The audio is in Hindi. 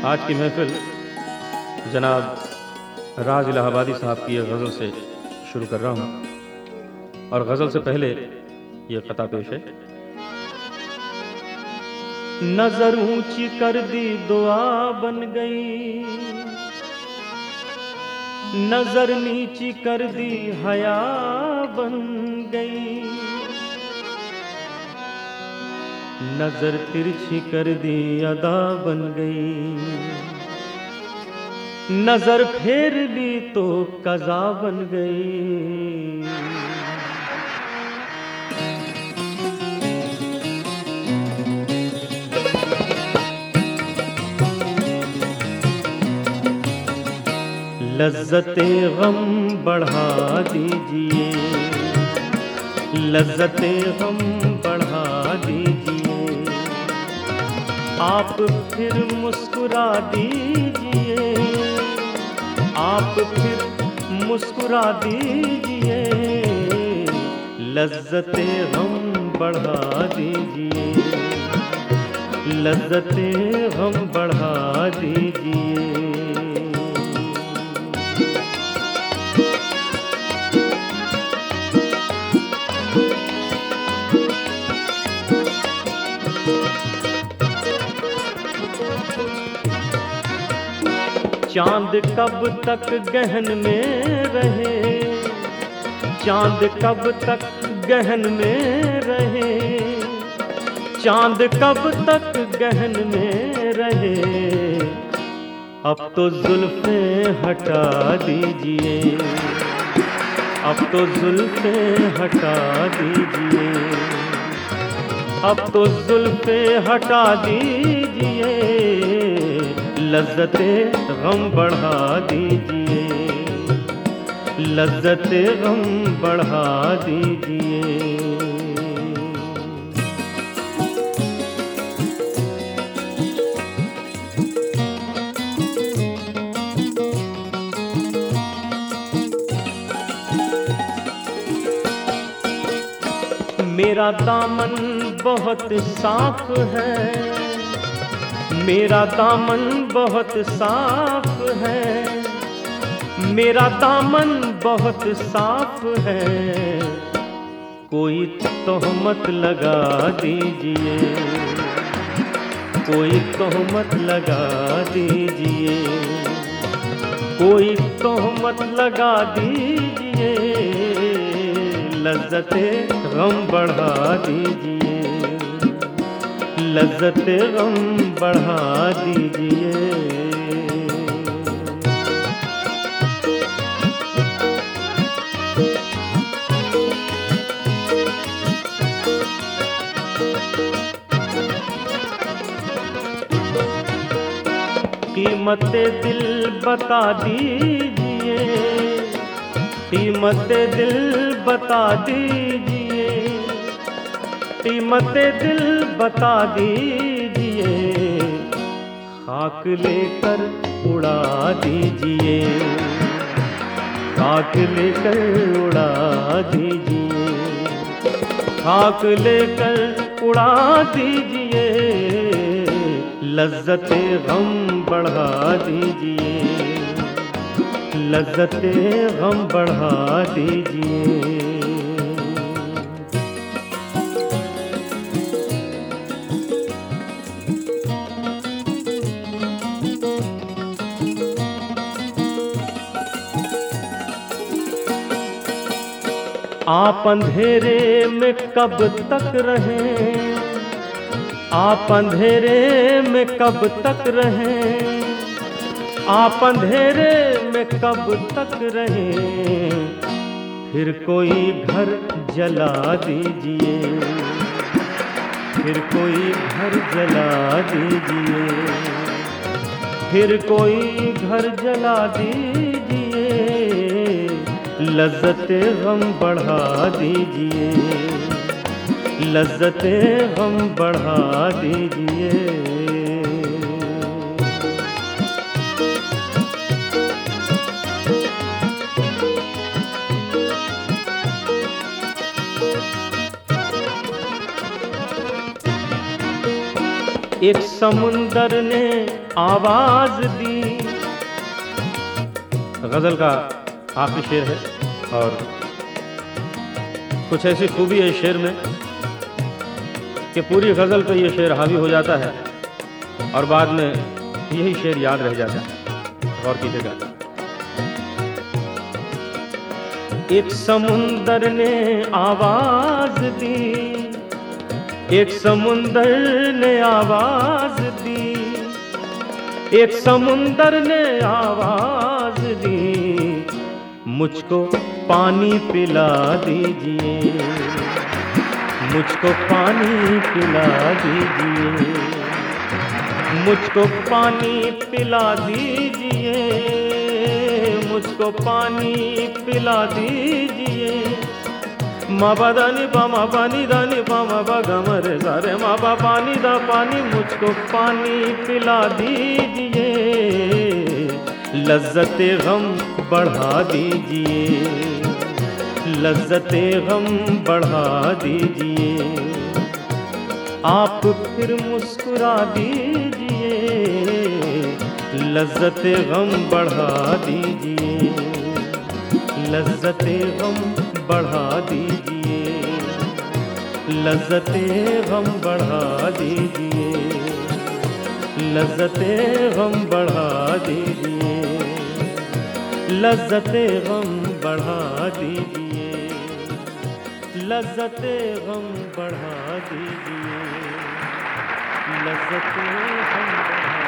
आज की महफिल जनाब राज इलाहाबादी साहब की एक गज़ल से शुरू कर रहा हूँ। और गज़ल से पहले ये कता पेश है। नज़र ऊँची कर दी, दुआ बन गई। नज़र नीची कर दी, हया बन गई। नज़र तिरछी कर दी अदा बन गई। नज़र फेर ली तो कजा बन गई। लज्जते गम बढ़ा दीजिए। लज्जते गम बढ़ा दीजिए। आप फिर मुस्कुरा दीजिए। आप फिर मुस्कुरा दीजिए। लज्जतें हम बढ़ा दीजिए। लज्जतें हम बढ़ा दीजिए। चाँद कब तक गहन में रहे? चाँद कब तक गहन में रहे? चाँद कब तक गहन में रहे? अब तो जुल्फे हटा दीजिए। अब तो जुल्फे हटा दीजिए। अब तो जुल्फे हटा दीजिए। लज्जते गम बढ़ा दीजिए। लज्जत गम बढ़ा दीजिए। मेरा दामन बहुत साफ़ है। मेरा दामन बहुत साफ़ है। मेरा दामन बहुत साफ़ है। कोई तोहमत लगा दीजिए। कोई तोहमत लगा दीजिए। कोई तोहमत लगा दीजिए। लज्जत गम बढ़ा दीजिए। लज्जते गम बढ़ा दीजिए। कीमत दिल बता दीजिए कीमत दिल बता दीजिए। कीमत दिल बता दीजिए। खाक लेकर उड़ा दीजिए। खाक लेकर उड़ा दीजिए। खाक लेकर उड़ा दीजिए। लज्जत गम बढ़ा दीजिए। लज्जत गम बढ़ा दीजिए। आप अंधेरे में कब तक रहे? आप अंधेरे में कब तक रहे? आप अंधेरे में कब तक रहे? फिर कोई घर जला दीजिए। फिर कोई घर जला दीजिए। फिर कोई घर जला दीजिए। लज्जते गम बढ़ा दीजिए। लज्जते गम बढ़ा दीजिए। एक समुंदर ने आवाज़ दी। गज़ल का आखिरी शेर है और कुछ ऐसी खूबी है शेर में कि पूरी गज़ल पे ये शेर हावी हो जाता है और बाद में यही शेर याद रह जाता है। गौर कीजिएगा एक समुंदर ने आवाज़ दी, एक समुंदर ने आवाज़ दी, एक समुंदर ने आवाज़ दी। मुझको पानी पिला दीजिए। मुझको पानी पिला दीजिए। मुझको पानी पिला दीजिए। मुझको पानी पिला दीजिए। मा बा दानी पा मा पानी दानी पा मा बा गमर सारे मा बा पानी दा पानी मुझको पानी पिला दीजिए। लज्जत गम बढ़ा दीजिए। लज्जत गम बढ़ा दीजिए। आप फिर मुस्कुरा दीजिए। लज्जत गम बढ़ा दीजिए। लज्जत गम बढ़ा दीजिए। लज्जत गम बढ़ा दीजिए। लज्जत गम बढ़ा दीजिए। लज्जत गम बढ़ा दीजिए। लज्जत गम बढ़ा दीजिए। लज्जत गम बढ़ा